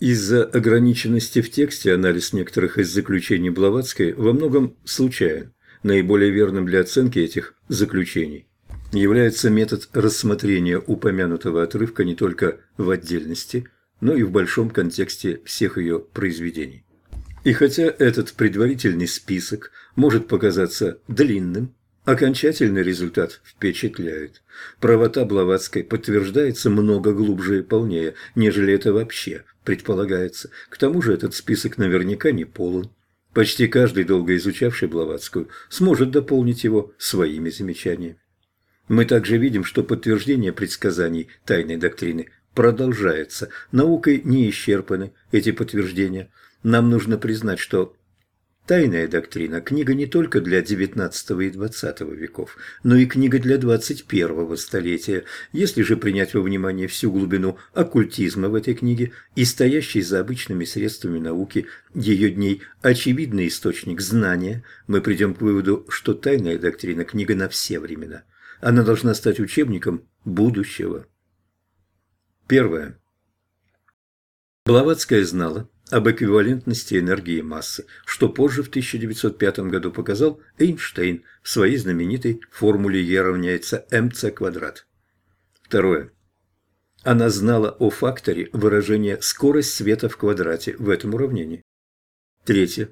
Из-за ограниченности в тексте анализ некоторых из заключений Блаватской во многом случайен. Наиболее верным для оценки этих заключений является метод рассмотрения упомянутого отрывка не только в отдельности, но и в большом контексте всех ее произведений. И хотя этот предварительный список может показаться длинным, окончательный результат впечатляет. Правота Блаватской подтверждается много глубже и полнее, нежели это вообще предполагается. К тому же этот список наверняка не полон. Почти каждый, долго изучавший Блаватскую, сможет дополнить его своими замечаниями. Мы также видим, что подтверждение предсказаний тайной доктрины продолжается. Наукой не исчерпаны эти подтверждения. Нам нужно признать, что Тайная доктрина – книга не только для XIX и XX веков, но и книга для XXI столетия. Если же принять во внимание всю глубину оккультизма в этой книге и стоящий за обычными средствами науки ее дней очевидный источник знания, мы придем к выводу, что тайная доктрина – книга на все времена. Она должна стать учебником будущего. Первое. Блаватская знала, об эквивалентности энергии массы, что позже в 1905 году показал Эйнштейн в своей знаменитой формуле Е равняется МЦ квадрат. Второе. Она знала о факторе выражения «скорость света в квадрате» в этом уравнении. Третье.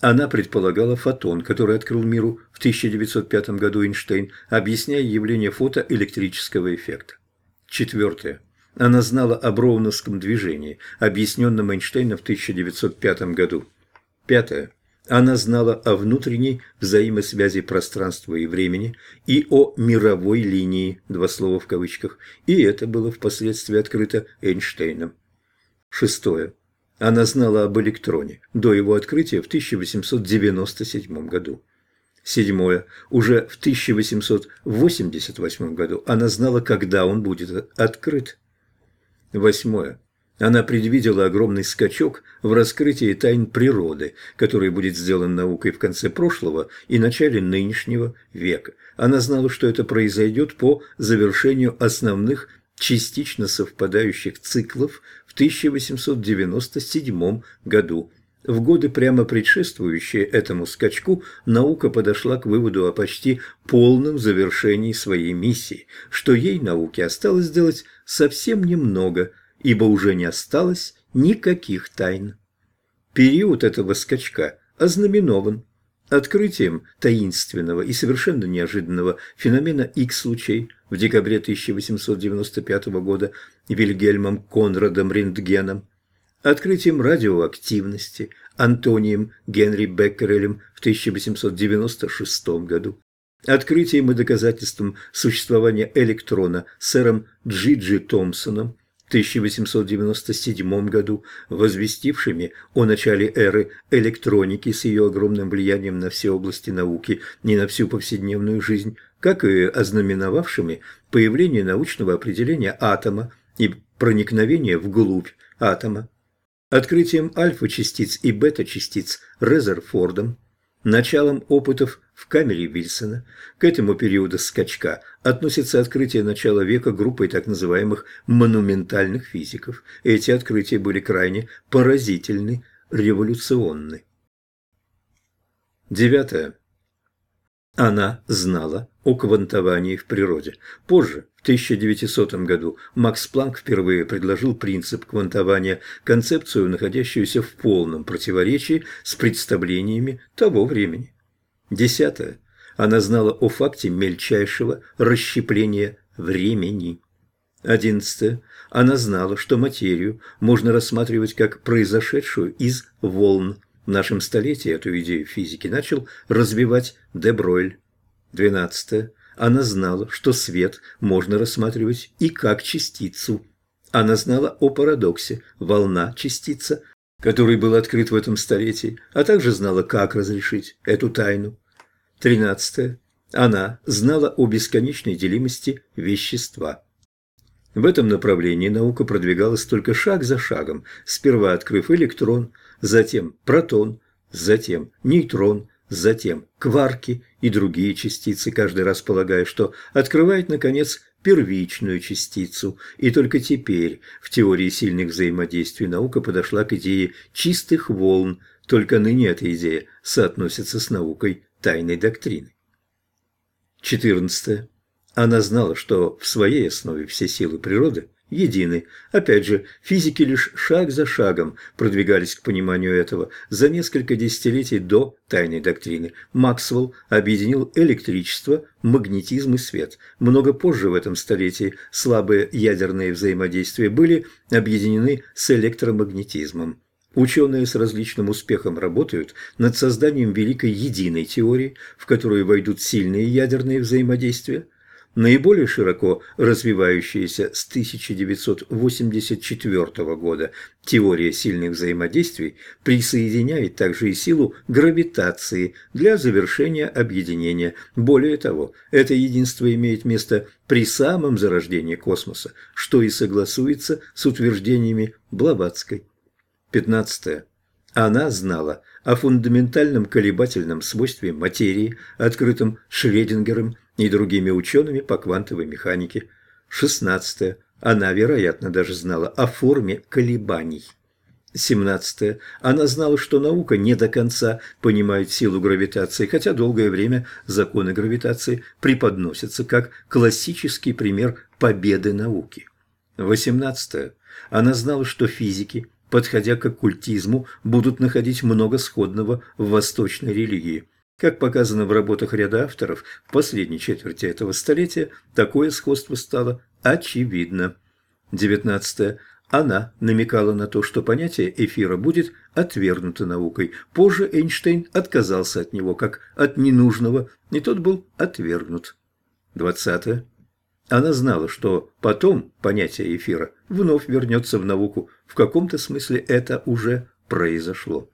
Она предполагала фотон, который открыл миру в 1905 году Эйнштейн, объясняя явление фотоэлектрического эффекта. Четвертое. Она знала о броуновском движении, объясненном Эйнштейном в 1905 году. Пятое. Она знала о внутренней взаимосвязи пространства и времени и о мировой линии, два слова в кавычках, и это было впоследствии открыто Эйнштейном. Шестое. Она знала об электроне до его открытия в 1897 году. Седьмое. Уже в 1888 году она знала, когда он будет открыт. Восьмое. Она предвидела огромный скачок в раскрытии тайн природы, который будет сделан наукой в конце прошлого и начале нынешнего века. Она знала, что это произойдет по завершению основных частично совпадающих циклов в 1897 году. В годы, прямо предшествующие этому скачку, наука подошла к выводу о почти полном завершении своей миссии, что ей, науке, осталось сделать совсем немного, ибо уже не осталось никаких тайн. Период этого скачка ознаменован открытием таинственного и совершенно неожиданного феномена X-лучей в декабре 1895 года Вильгельмом Конрадом Рентгеном, открытием радиоактивности Антонием Генри Беккерелем в 1896 году, открытием и доказательством существования электрона сэром Джиджи Томпсоном в 1897 году, возвестившими о начале эры электроники с ее огромным влиянием на все области науки и на всю повседневную жизнь, как и ознаменовавшими появление научного определения атома и проникновение вглубь атома, открытием альфа-частиц и бета-частиц Резерфордом, началом опытов в камере Вильсона. К этому периоду скачка относится открытие начала века группой так называемых монументальных физиков. Эти открытия были крайне поразительны, революционны. Девятое. Она знала о квантовании в природе. Позже, в 1900 году, Макс Планк впервые предложил принцип квантования, концепцию, находящуюся в полном противоречии с представлениями того времени. Десятое. Она знала о факте мельчайшего расщепления времени. Одиннадцатое. Она знала, что материю можно рассматривать как произошедшую из волн. Нашем столетии эту идею физики начал развивать Дебройль. Двенадцатое. Она знала, что свет можно рассматривать и как частицу. Она знала о парадоксе волна-частица, который был открыт в этом столетии, а также знала, как разрешить эту тайну. Тринадцатое. Она знала о бесконечной делимости вещества. В этом направлении наука продвигалась только шаг за шагом, сперва открыв электрон, затем протон, затем нейтрон, затем кварки и другие частицы, каждый раз полагая, что открывает, наконец, первичную частицу, и только теперь в теории сильных взаимодействий наука подошла к идее чистых волн, только ныне эта идея соотносится с наукой тайной доктрины. 14. Она знала, что в своей основе все силы природы едины. Опять же, физики лишь шаг за шагом продвигались к пониманию этого. За несколько десятилетий до тайной доктрины Максвелл объединил электричество, магнетизм и свет. Много позже в этом столетии слабые ядерные взаимодействия были объединены с электромагнетизмом. Ученые с различным успехом работают над созданием великой единой теории, в которую войдут сильные ядерные взаимодействия – Наиболее широко развивающаяся с 1984 года теория сильных взаимодействий присоединяет также и силу гравитации для завершения объединения. Более того, это единство имеет место при самом зарождении космоса, что и согласуется с утверждениями Блаватской. 15. Она знала о фундаментальном колебательном свойстве материи, открытом Шредингером и другими учеными по квантовой механике. 16. Она, вероятно, даже знала о форме колебаний. 17. Она знала, что наука не до конца понимает силу гравитации, хотя долгое время законы гравитации преподносятся как классический пример победы науки. 18. Она знала, что физики – подходя к оккультизму, будут находить много сходного в восточной религии. Как показано в работах ряда авторов, в последней четверти этого столетия такое сходство стало очевидно. 19. Она намекала на то, что понятие эфира будет отвергнуто наукой. Позже Эйнштейн отказался от него как от ненужного, и тот был отвергнут. 20. Она знала, что потом понятие эфира вновь вернется в науку. В каком-то смысле это уже произошло.